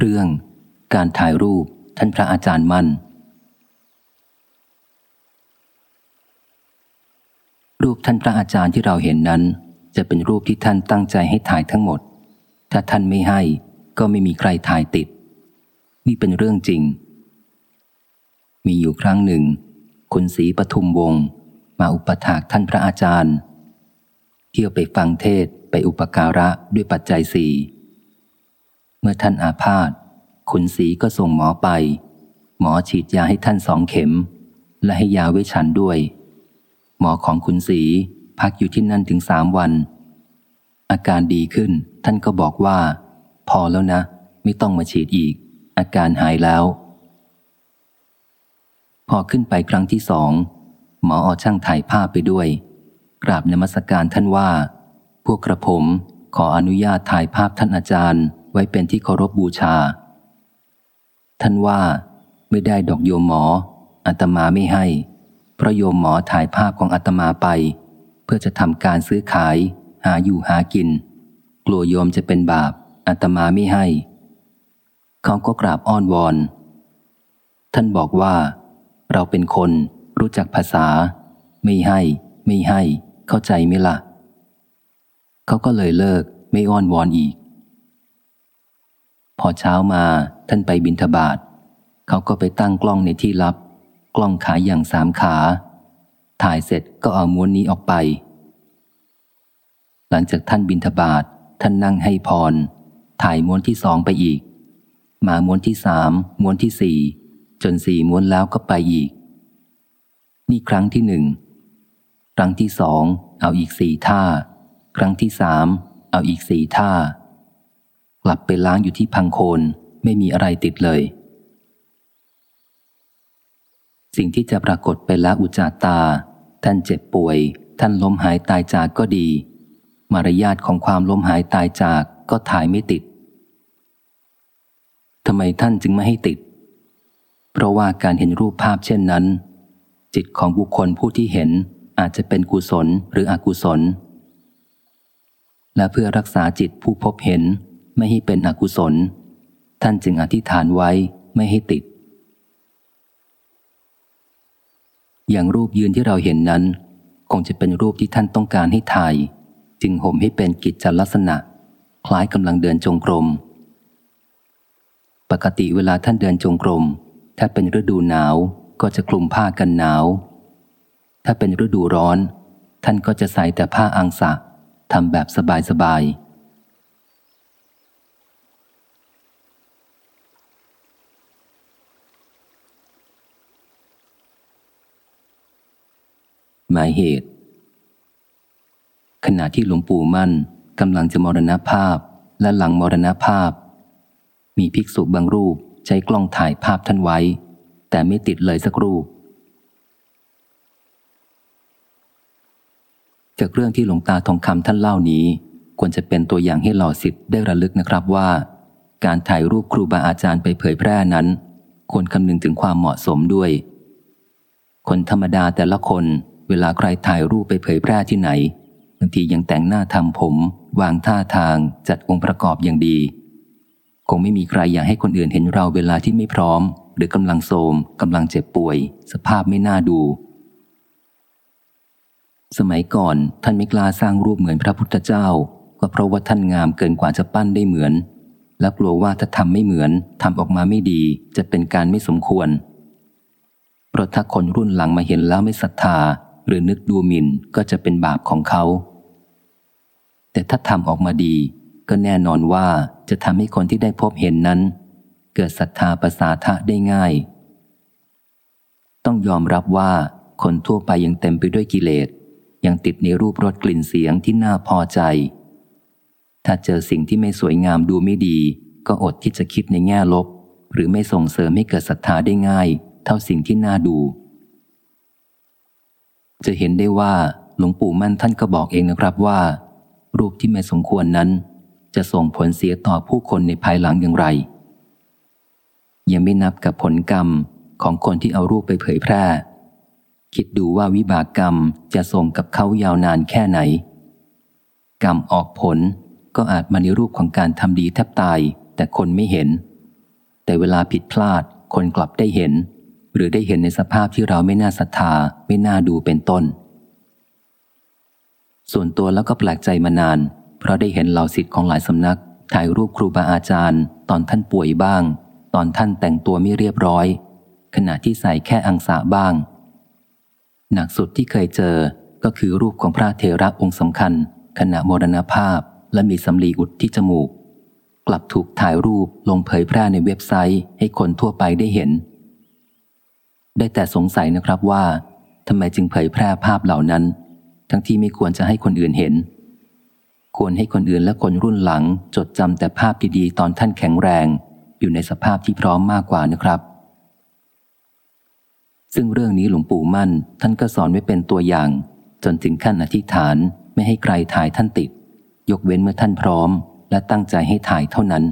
เรื่องการถ่ายรูปท่านพระอาจารย์มั่น รูปท่านพระอาจารย์ที่เราเห็นนั้น จะเป็นรูปที่ท่านตั้งใจให้ถ่ายทั้งหมด ถ้าท่านไม่ให้ก็ไม่มีใครถ่ายติด นี่เป็นเรื่องจริง มีอยู่ครั้งหนึ่ง คุณศรีปทุมวงศ์มาอุปถากท่านพระอาจารย์ เที่ยวไปฟังเทศไปอุปการะด้วยปัจจัยสี่ มื่อท่านอาพาธคุณศรีก็ส่งหมอไป หมอฉีดยาให้ท่านสองเข็ม และให้ยาไว้ฉันด้วย หมอของคุณศรีพักอยู่ที่นั่นถึงสามวัน อาการดีขึ้น ท่านก็บอกว่า พอแล้วนะ ไม่ต้องมาฉีดอีก อาการหายแล้ว พอขึ้นไปครั้งที่สอง หมออช่างถ่ายภาพไปด้วย กราบนมัสการท่านว่า พวกกระผมขออนุญาตถ่ายภาพท่านอาจารย์ ว้เป็นที่เคารพบบูชา ท่านว่าไม่ได้ดอกโยมหมออาตมาไม่ให้ เพราะโยมหมอถ่ายภาพของอาตมาไป เพื่อจะทำการซื้อขาย หาอยู่หากิน กลัวโยมจะเป็นบาปอาตมาไม่ให้ เขาก็กราบอ้อนวอน ท่านบอกว่า เราเป็นคนรู้จักภาษา ไม่ให้ ไม่ให้ เข้าใจไหมละ่ะ เขาก็เลยเลิกไม่อ้อนวอนอีก พอเช้ามาท่านไปบินทบาทเขาก็ไปตั้งกล้องในที่ลับ กล้องขาอย่างสามขา ถ่ายเสร็จก็เอาม้วนนี้ออกไป หลังจากท่านบินทบาทท่านนั่งให้พร ถ่ายม้วนที่สองไปอีก มาม้วนที่สามม้วนที่สี่จนสี่ม้วนแล้วก็ไปอีก นี่ครั้งที่หนึ่งครั้งที่สองเอาอีกสี่ท่า ครั้งที่สามเอาอีกสี่ท่า กลับไปล้างอยู่ที่พังโคนไม่มีอะไรติดเลย สิ่งที่จะปรากฏไปละอุจจาตา ท่านเจ็บป่วย ท่านล้มหายตายจากก็ดี มารยาทของความล้มหายตายจากก็ถ่ายไม่ติดทำไมท่านจึงไม่ให้ติด เพราะว่าการเห็นรูปภาพเช่นนั้น จิตของบุคคลผู้ที่เห็นอาจจะเป็นกุศลหรืออกุศล และเพื่อรักษาจิตผู้พบเห็น ไม่ให้เป็นอกุศล ท่านจึงอธิษฐานไว้ไม่ให้ติด อย่างรูปยืนที่เราเห็นนั้น คงจะเป็นรูปที่ท่านต้องการให้ถ่าย จึงห่มให้เป็นกิจจลักษณะ คล้ายกำลังเดินจงกรม ปกติเวลาท่านเดินจงกรม ถ้าเป็นฤดูหนาวก็จะคลุมผ้ากันหนาว ถ้าเป็นฤดูร้อน ท่านก็จะใส่แต่ผ้าอังสะทำแบบสบายๆ หมายเหตุ ขณะที่หลวงปู่มั่นกำลังจะมรณภาพและหลังมรณภาพ มีภิกษุบางรูปใช้กล้องถ่ายภาพท่านไว้ แต่ไม่ติดเลยสักรูป จากเรื่องที่หลวงตาทองคำท่านเล่านี้ ควรจะเป็นตัวอย่างให้หล่อสิทธิ์ได้ระลึกนะครับว่า การถ่ายรูปครูบาอาจารย์ไปเผยแพร่นั้น ควรคำนึงถึงความเหมาะสมด้วย คนธรรมดาแต่ละคน เวลาใครถ่ายรูปไปเผยแพร่ที่ไหนบางทียังแต่งหน้าทำผม วางท่าทางจัดองค์ประกอบอย่างดี คงไม่มีใครอยากให้คนอื่นเห็นเราเวลาที่ไม่พร้อม หรือกำลังโทมกำลังเจ็บป่วย สภาพไม่น่าดู สมัยก่อนท่านไม่กล้าสร้างรูปเหมือนพระพุทธเจ้า ก็เพราะว่าท่านงามเกินกว่าจะปั้นได้เหมือน และกลัวว่าถ้าทำไม่เหมือนทำออกมาไม่ดี จะเป็นการไม่สมควรเพราะถ้าคนรุ่นหลังมาเห็นแล้วไม่ศรัทธา หรือนึกดูหมิ่นก็จะเป็นบาปของเขา แต่ถ้าทำออกมาดี ก็แน่นอนว่าจะทำให้คนที่ได้พบเห็นนั้น เกิดศรัทธาประสาทะได้ง่าย ต้องยอมรับว่าคนทั่วไปยังเต็มไปด้วยกิเลสยังติดในรูปรสกลิ่นเสียงที่น่าพอใจ ถ้าเจอสิ่งที่ไม่สวยงามดูไม่ดี ก็อดที่จะคิดในแง่ลบ หรือไม่ส่งเสริมให้เกิดศรัทธาได้ง่าย เท่าสิ่งที่น่าดู จะเห็นได้ว่าหลวงปู่มั่นท่านก็บอกเองนะครับว่า รูปที่ไม่สมควรนั้น จะส่งผลเสียต่อผู้คนในภายหลังอย่างไร ยังไม่นับกับผลกรรมของคนที่เอารูปไปเผยแพร่ คิดดูว่าวิบากกรรมจะส่งกับเขายาวนานแค่ไหน กรรมออกผลก็อาจมาในรูปของการทำดีแทบตาย แต่คนไม่เห็น แต่เวลาผิดพลาดคนกลับได้เห็น หรือได้เห็นในสภาพที่เราไม่น่าศรัทธา ไม่น่าดูเป็นต้น ส่วนตัวแล้วก็แปลกใจมานาน เพราะได้เห็นเหล่าสิทธิ์ของหลายสำนัก ถ่ายรูปครูบาอาจารย์ ตอนท่านป่วยบ้าง ตอนท่านแต่งตัวไม่เรียบร้อย ขณะที่ใส่แค่อังสะบ้าง หนักสุดที่เคยเจอก็คือรูปของพระเทระองค์สำคัญ ขณะมรณภาพและมีสำลีอุดที่จมูก กลับถูกถ่ายรูปลงเผยแพร่ในเว็บไซต์ให้คนทั่วไปได้เห็น ได้แต่สงสัยนะครับว่าทำไมจึงเผยแพร่ภาพเหล่านั้น ทั้งที่ไม่ควรจะให้คนอื่นเห็น ควรให้คนอื่นและคนรุ่นหลังจดจำแต่ภาพดีๆ ตอนท่านแข็งแรง อยู่ในสภาพที่พร้อมมากกว่านะครับ ซึ่งเรื่องนี้หลวงปู่มั่น ท่านก็สอนไว้เป็นตัวอย่าง จนถึงขั้นอธิษฐานไม่ให้ใครถ่ายท่านติด ยกเว้นเมื่อท่านพร้อม และตั้งใจให้ถ่ายเท่านั้น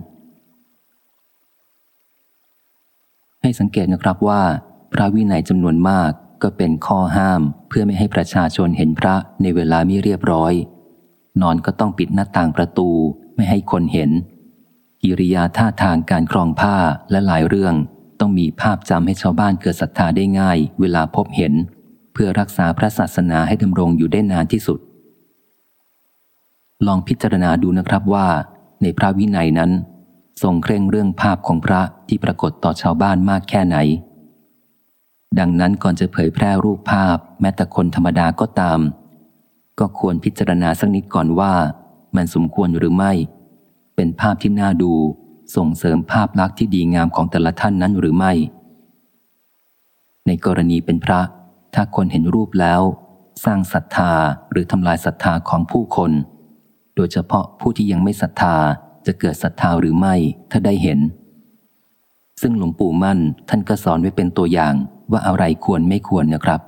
ให้สังเกตนะครับว่า พระวินัยจำนวนมากก็เป็นข้อห้ามเพื่อไม่ให้ประชาชนเห็นพระในเวลาไม่เรียบร้อย นอนก็ต้องปิดหน้าต่างประตูไม่ให้คนเห็น กิริยาท่าทางการครองผ้าและหลายเรื่อง ต้องมีภาพจำให้ชาวบ้านเกิดศรัทธาได้ง่าย เวลาพบเห็น เพื่อรักษาพระศาสนาให้ดำรงอยู่ได้นานที่สุด ลองพิจารณาดูนะครับว่า ในพระวินัยนั้นทรงเคร่งเรื่องภาพของพระที่ปรากฏต่อชาวบ้านมากแค่ไหน ดังนั้นก่อนจะเผยแพร่รูปภาพ แม้แต่คนธรรมดาก็ตาม ก็ควรพิจารณาสักนิดก่อนว่า มันสมควรหรือไม่ เป็นภาพที่น่าดู ส่งเสริมภาพลักษณ์ที่ดีงามของแต่ละท่านนั้นหรือไม่ ในกรณีเป็นพระ ถ้าคนเห็นรูปแล้ว สร้างศรัทธาหรือทำลายศรัทธาของผู้คน โดยเฉพาะผู้ที่ยังไม่ศรัทธาจะเกิดศรัทธาหรือไม่ถ้าได้เห็น ซึ่งหลวงปู่มั่นท่านก็สอนไว้เป็นตัวอย่าง ว่าอะไรควรไม่ควรนะครับ